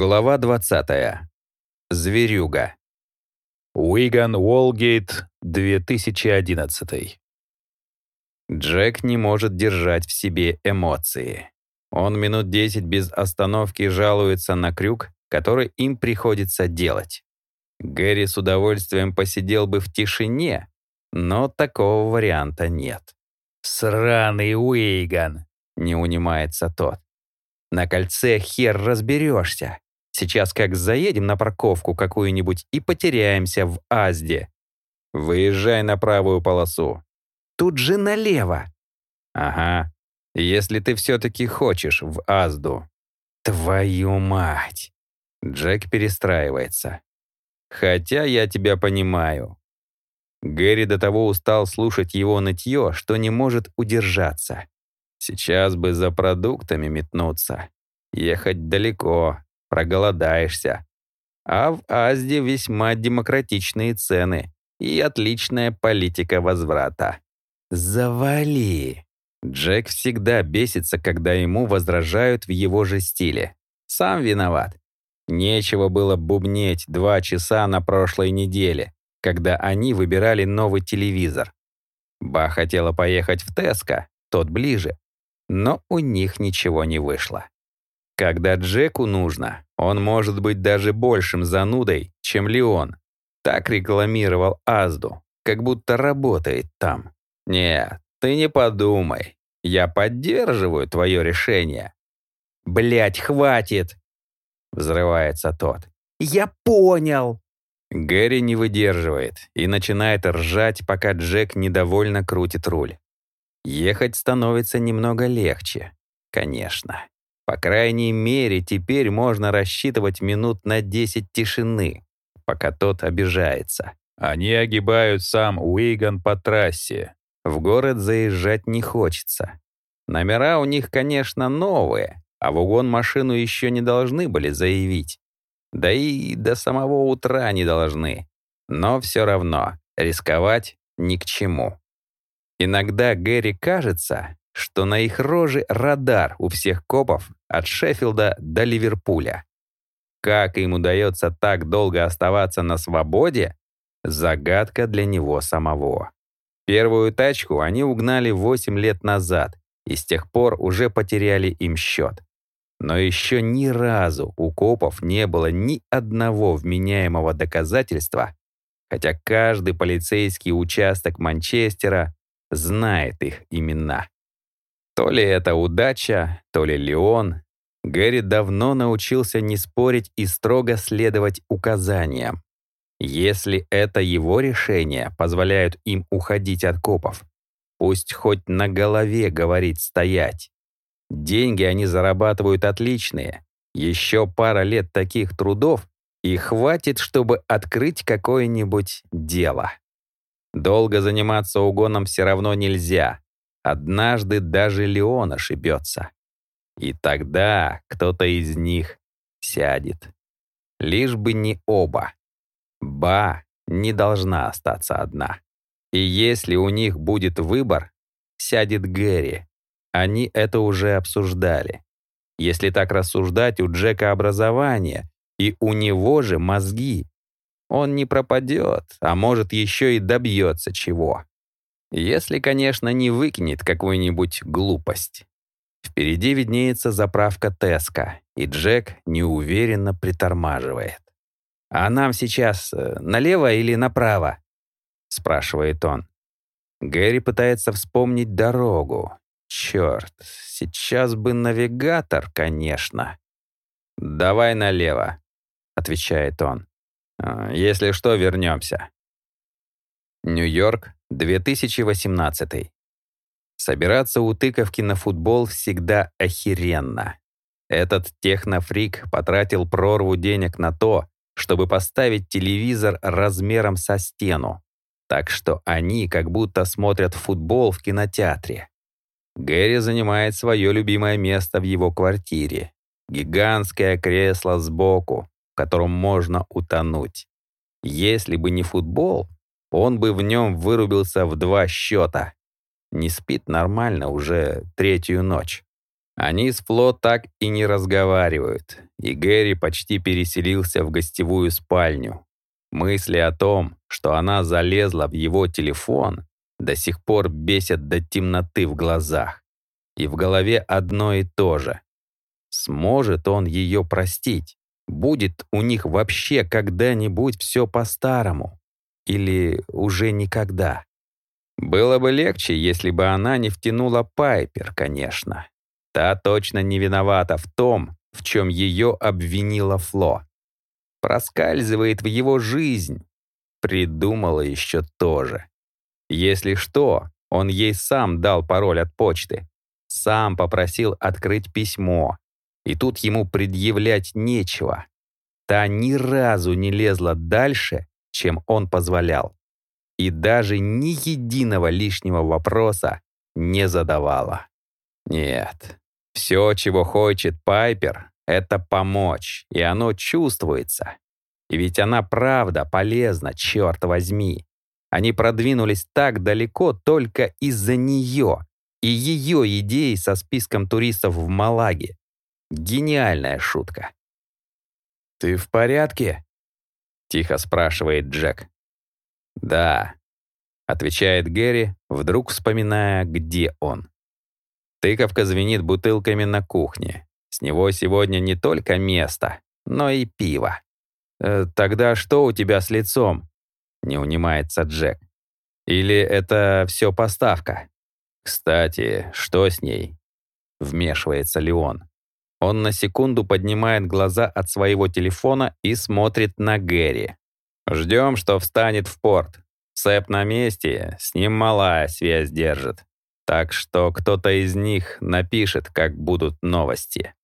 Глава 20. Зверюга. Уиган Уолгейт, 2011. Джек не может держать в себе эмоции. Он минут 10 без остановки жалуется на крюк, который им приходится делать. Гэри с удовольствием посидел бы в тишине, но такого варианта нет. «Сраный Уиган!» — не унимается тот. На кольце хер разберешься. Сейчас как заедем на парковку какую-нибудь и потеряемся в Азде. Выезжай на правую полосу. Тут же налево. Ага, если ты все-таки хочешь в Азду. Твою мать. Джек перестраивается. Хотя я тебя понимаю. Гэри до того устал слушать его нытье, что не может удержаться. Сейчас бы за продуктами метнуться. Ехать далеко, проголодаешься. А в Азде весьма демократичные цены и отличная политика возврата. Завали! Джек всегда бесится, когда ему возражают в его же стиле. Сам виноват. Нечего было бубнеть два часа на прошлой неделе, когда они выбирали новый телевизор. Ба хотела поехать в Теско, тот ближе, но у них ничего не вышло. Когда Джеку нужно, он может быть даже большим занудой, чем Леон. Так рекламировал Азду, как будто работает там. Нет, ты не подумай. Я поддерживаю твое решение. Блять, хватит! Взрывается тот. Я понял! Гэри не выдерживает и начинает ржать, пока Джек недовольно крутит руль. Ехать становится немного легче, конечно. По крайней мере, теперь можно рассчитывать минут на 10 тишины, пока тот обижается. Они огибают сам Уиган по трассе. В город заезжать не хочется. Номера у них, конечно, новые, а в угон машину еще не должны были заявить. Да и до самого утра не должны. Но все равно рисковать ни к чему. Иногда Гэри кажется, что на их роже радар у всех копов от Шеффилда до Ливерпуля. Как им удается так долго оставаться на свободе — загадка для него самого. Первую тачку они угнали 8 лет назад и с тех пор уже потеряли им счет. Но еще ни разу у копов не было ни одного вменяемого доказательства, хотя каждый полицейский участок Манчестера знает их имена. То ли это удача, то ли Леон. Гэри давно научился не спорить и строго следовать указаниям. Если это его решение позволяют им уходить от копов, пусть хоть на голове говорит стоять. Деньги они зарабатывают отличные. Еще пара лет таких трудов, и хватит, чтобы открыть какое-нибудь дело. Долго заниматься угоном все равно нельзя. Однажды даже Леон ошибется. И тогда кто-то из них сядет. Лишь бы не оба. Ба не должна остаться одна. И если у них будет выбор, сядет Гэри. Они это уже обсуждали. Если так рассуждать, у Джека образование, и у него же мозги. Он не пропадет, а может еще и добьется чего. Если, конечно, не выкинет какую-нибудь глупость. Впереди виднеется заправка Теска, и Джек неуверенно притормаживает. «А нам сейчас э, налево или направо?» — спрашивает он. Гэри пытается вспомнить дорогу. Черт, сейчас бы навигатор, конечно. «Давай налево», — отвечает он. А, если что, вернемся. Нью-Йорк, 2018. Собираться у тыковки на футбол всегда охеренно. Этот технофрик потратил прорву денег на то, чтобы поставить телевизор размером со стену. Так что они как будто смотрят футбол в кинотеатре. Гэри занимает свое любимое место в его квартире. Гигантское кресло сбоку, котором можно утонуть. Если бы не футбол, он бы в нем вырубился в два счета. Не спит нормально уже третью ночь. Они с Фло так и не разговаривают, и Гэри почти переселился в гостевую спальню. Мысли о том, что она залезла в его телефон, до сих пор бесят до темноты в глазах. И в голове одно и то же. Сможет он ее простить? Будет у них вообще когда-нибудь все по-старому? Или уже никогда? Было бы легче, если бы она не втянула Пайпер, конечно. Та точно не виновата в том, в чем ее обвинила Фло. Проскальзывает в его жизнь. Придумала еще тоже. Если что, он ей сам дал пароль от почты. Сам попросил открыть письмо, и тут ему предъявлять нечего. Та ни разу не лезла дальше, чем он позволял. И даже ни единого лишнего вопроса не задавала. Нет, все, чего хочет Пайпер, это помочь, и оно чувствуется. И ведь она правда полезна, черт возьми. Они продвинулись так далеко только из-за нее и ее идеи со списком туристов в Малаге. Гениальная шутка. «Ты в порядке?» — тихо спрашивает Джек. «Да», — отвечает Гэри, вдруг вспоминая, где он. Тыковка звенит бутылками на кухне. С него сегодня не только место, но и пиво. «Э, «Тогда что у тебя с лицом?» — не унимается Джек. «Или это все поставка?» «Кстати, что с ней?» — вмешивается Леон. Он на секунду поднимает глаза от своего телефона и смотрит на Гэри. «Ждем, что встанет в порт. Сэп на месте, с ним малая связь держит. Так что кто-то из них напишет, как будут новости».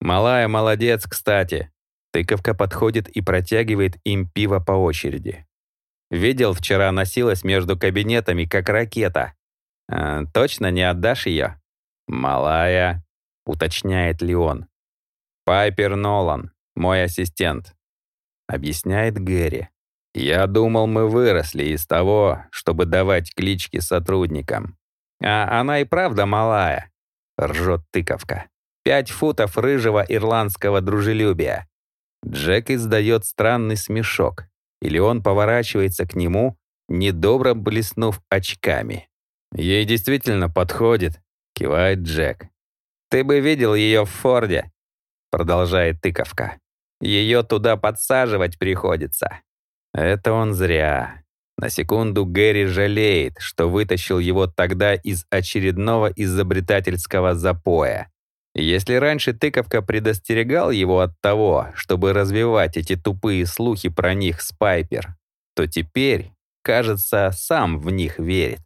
«Малая молодец, кстати». Тыковка подходит и протягивает им пиво по очереди. «Видел, вчера носилась между кабинетами, как ракета. А, точно не отдашь ее?» «Малая», — уточняет Леон. «Пайпер Нолан, мой ассистент», — объясняет Гэри. «Я думал, мы выросли из того, чтобы давать клички сотрудникам. А она и правда малая», — ржет тыковка. «Пять футов рыжего ирландского дружелюбия». Джек издает странный смешок, и Леон поворачивается к нему, недобро блеснув очками. «Ей действительно подходит», — кивает Джек. «Ты бы видел ее в Форде», — продолжает тыковка. «Ее туда подсаживать приходится». Это он зря. На секунду Гэри жалеет, что вытащил его тогда из очередного изобретательского запоя. Если раньше тыковка предостерегал его от того, чтобы развивать эти тупые слухи про них с Пайпер, то теперь, кажется, сам в них верит.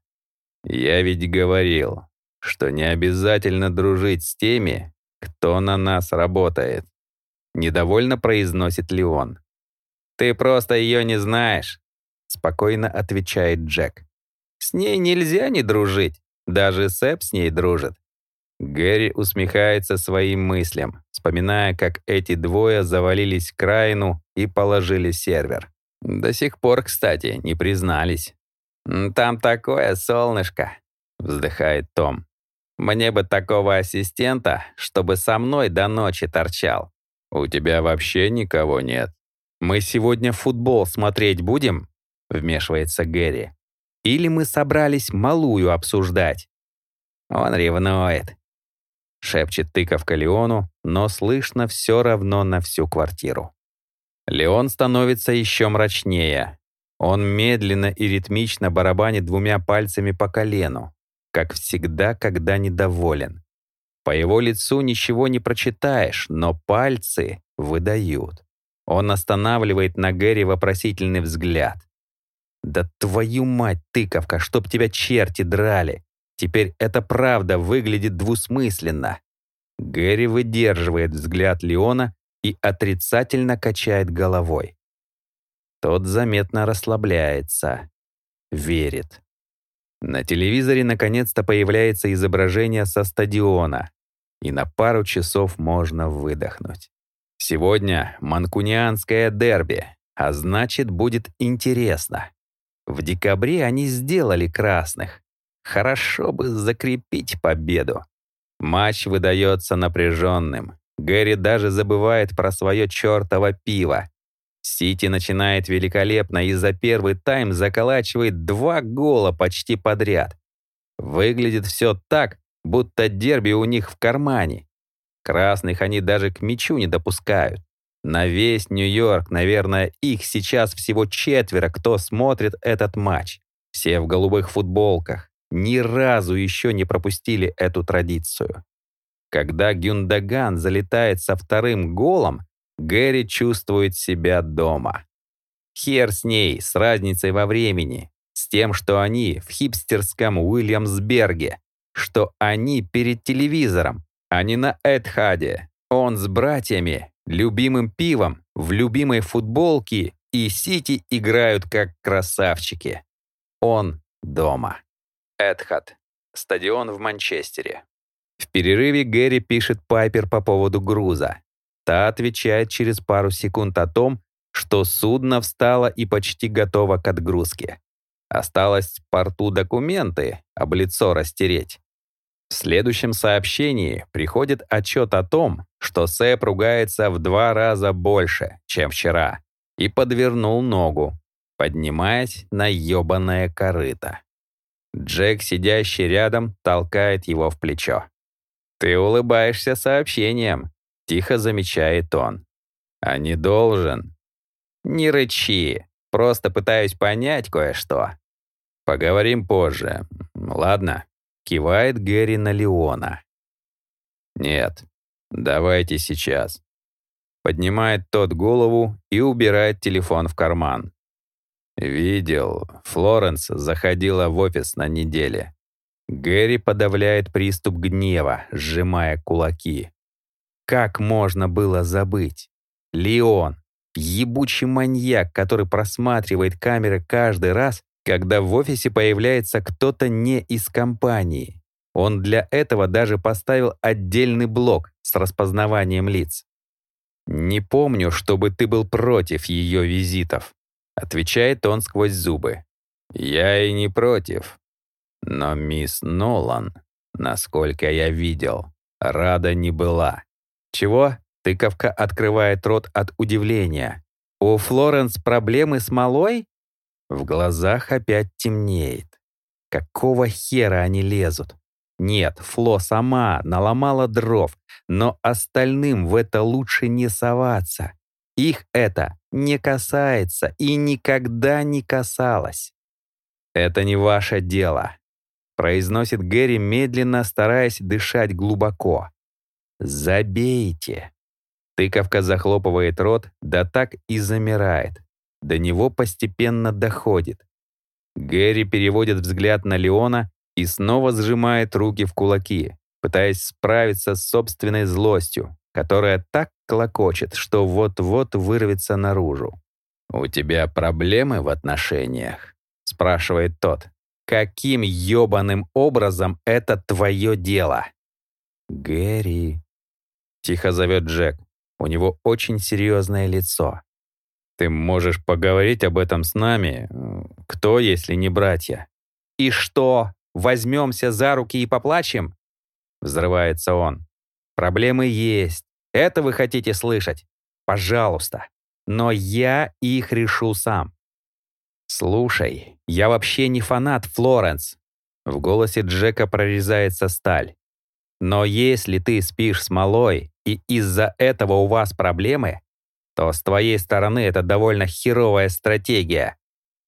«Я ведь говорил, что не обязательно дружить с теми, кто на нас работает. Недовольно произносит Леон. «Ты просто ее не знаешь», — спокойно отвечает Джек. «С ней нельзя не дружить. Даже Сэп с ней дружит». Гэри усмехается своим мыслям, вспоминая, как эти двое завалились к Райну и положили сервер. До сих пор, кстати, не признались. «Там такое солнышко», — вздыхает Том. Мне бы такого ассистента, чтобы со мной до ночи торчал. У тебя вообще никого нет. Мы сегодня футбол смотреть будем? Вмешивается Гэри. Или мы собрались малую обсуждать? Он ревнует. Шепчет тыковка Леону, но слышно все равно на всю квартиру. Леон становится еще мрачнее. Он медленно и ритмично барабанит двумя пальцами по колену, как всегда, когда недоволен. По его лицу ничего не прочитаешь, но пальцы выдают. Он останавливает на Гэри вопросительный взгляд. «Да твою мать, тыковка, чтоб тебя черти драли! Теперь это правда выглядит двусмысленно!» Гэри выдерживает взгляд Леона и отрицательно качает головой. Тот заметно расслабляется. Верит. На телевизоре наконец-то появляется изображение со стадиона, и на пару часов можно выдохнуть. Сегодня манкунианское дерби, а значит, будет интересно. В декабре они сделали красных. Хорошо бы закрепить победу. Матч выдается напряженным. Гэри даже забывает про свое чертово пиво. Сити начинает великолепно и за первый тайм заколачивает два гола почти подряд. Выглядит все так, будто дерби у них в кармане. Красных они даже к мячу не допускают. На весь Нью-Йорк, наверное, их сейчас всего четверо, кто смотрит этот матч. Все в голубых футболках. Ни разу еще не пропустили эту традицию. Когда Гюндаган залетает со вторым голом, Гэри чувствует себя дома. Хер с ней, с разницей во времени, с тем, что они в хипстерском Уильямсберге, что они перед телевизором, а не на Эдхаде. Он с братьями, любимым пивом, в любимой футболке и Сити играют как красавчики. Он дома. Эдхад. Стадион в Манчестере. В перерыве Гэри пишет Пайпер по поводу груза. Та отвечает через пару секунд о том, что судно встало и почти готово к отгрузке. Осталось порту документы, об лицо растереть. В следующем сообщении приходит отчет о том, что Сэп ругается в два раза больше, чем вчера, и подвернул ногу, поднимаясь на ёбаное корыто. Джек, сидящий рядом, толкает его в плечо. «Ты улыбаешься сообщением», — тихо замечает он. «А не должен». «Не рычи, просто пытаюсь понять кое-что». «Поговорим позже. Ладно?» — кивает Гэри на Леона. «Нет, давайте сейчас». Поднимает тот голову и убирает телефон в карман. «Видел. Флоренс заходила в офис на неделе. Гэри подавляет приступ гнева, сжимая кулаки. Как можно было забыть? Леон, ебучий маньяк, который просматривает камеры каждый раз, когда в офисе появляется кто-то не из компании. Он для этого даже поставил отдельный блок с распознаванием лиц. «Не помню, чтобы ты был против ее визитов», отвечает он сквозь зубы. «Я и не против. Но мисс Нолан, насколько я видел, рада не была. Чего? Тыковка открывает рот от удивления. У Флоренс проблемы с малой? В глазах опять темнеет. Какого хера они лезут? Нет, Фло сама наломала дров, но остальным в это лучше не соваться. Их это не касается и никогда не касалось. Это не ваше дело произносит Гэри медленно, стараясь дышать глубоко. «Забейте!» Тыковка захлопывает рот, да так и замирает. До него постепенно доходит. Гэри переводит взгляд на Леона и снова сжимает руки в кулаки, пытаясь справиться с собственной злостью, которая так клокочет, что вот-вот вырвется наружу. «У тебя проблемы в отношениях?» — спрашивает тот. Каким ёбаным образом это твое дело? Гэри. Тихо зовет Джек. У него очень серьезное лицо. Ты можешь поговорить об этом с нами? Кто, если не братья? И что, возьмемся за руки и поплачем? Взрывается он. Проблемы есть. Это вы хотите слышать? Пожалуйста. Но я их решу сам. «Слушай, я вообще не фанат Флоренс». В голосе Джека прорезается сталь. «Но если ты спишь с малой, и из-за этого у вас проблемы, то с твоей стороны это довольно херовая стратегия.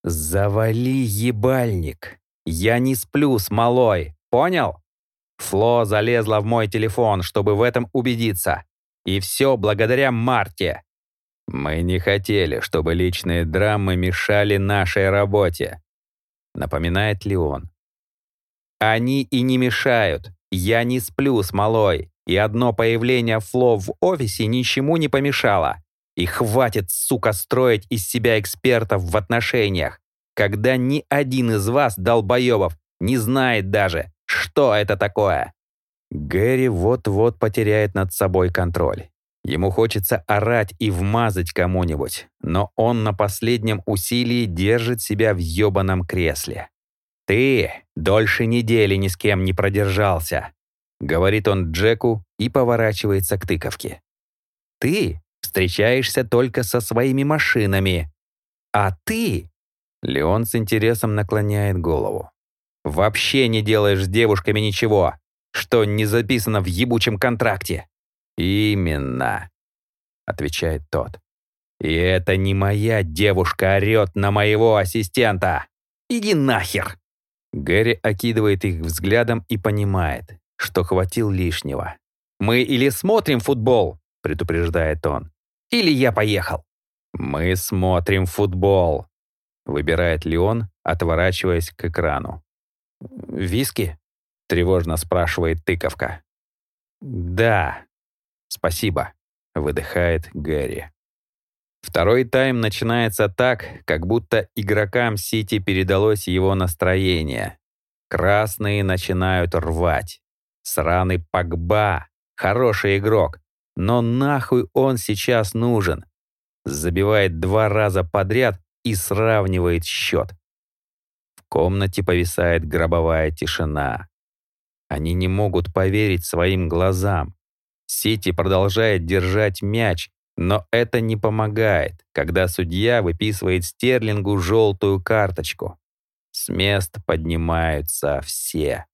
Завали ебальник. Я не сплю с малой, понял? Фло залезла в мой телефон, чтобы в этом убедиться. И все благодаря Марте. «Мы не хотели, чтобы личные драмы мешали нашей работе», — напоминает Леон. «Они и не мешают. Я не сплю с малой, и одно появление Фло в офисе ничему не помешало. И хватит, сука, строить из себя экспертов в отношениях, когда ни один из вас, долбоебов, не знает даже, что это такое». Гэри вот-вот потеряет над собой контроль. Ему хочется орать и вмазать кому-нибудь, но он на последнем усилии держит себя в ёбаном кресле. «Ты дольше недели ни с кем не продержался. говорит он Джеку и поворачивается к тыковке. «Ты встречаешься только со своими машинами, а ты...» Леон с интересом наклоняет голову. «Вообще не делаешь с девушками ничего, что не записано в ебучем контракте». «Именно», — отвечает тот. «И это не моя девушка орёт на моего ассистента! Иди нахер!» Гэри окидывает их взглядом и понимает, что хватил лишнего. «Мы или смотрим футбол», — предупреждает он, «или я поехал». «Мы смотрим футбол», — выбирает Леон, отворачиваясь к экрану. «Виски?» — тревожно спрашивает тыковка. «Да, спасибо», — выдыхает Гэри. Второй тайм начинается так, как будто игрокам Сити передалось его настроение. Красные начинают рвать. Сраный Погба. Хороший игрок. Но нахуй он сейчас нужен? Забивает два раза подряд и сравнивает счет. В комнате повисает гробовая тишина. Они не могут поверить своим глазам. Сити продолжает держать мяч, но это не помогает, когда судья выписывает Стерлингу желтую карточку. С мест поднимаются все.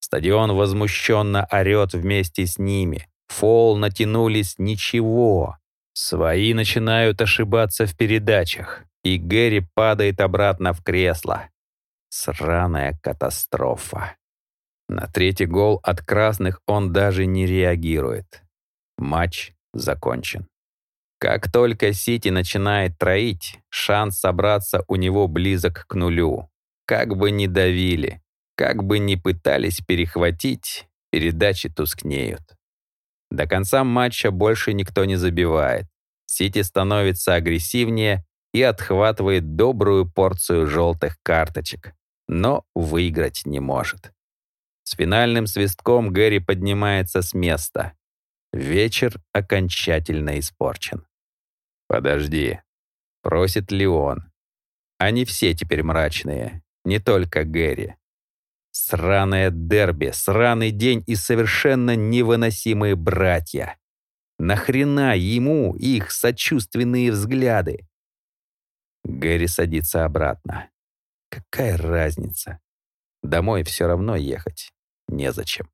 Стадион возмущенно орет вместе с ними. Фол натянулись ничего. Свои начинают ошибаться в передачах, и Гэри падает обратно в кресло. Сраная катастрофа. На третий гол от красных он даже не реагирует. Матч закончен. Как только Сити начинает троить, шанс собраться у него близок к нулю. Как бы ни давили, как бы ни пытались перехватить, передачи тускнеют. До конца матча больше никто не забивает. Сити становится агрессивнее и отхватывает добрую порцию желтых карточек, но выиграть не может. С финальным свистком Гэри поднимается с места. Вечер окончательно испорчен. «Подожди», — просит Леон. Они все теперь мрачные, не только Гэри. Сраное дерби, сраный день и совершенно невыносимые братья. Нахрена ему их сочувственные взгляды? Гэри садится обратно. Какая разница? Домой все равно ехать незачем.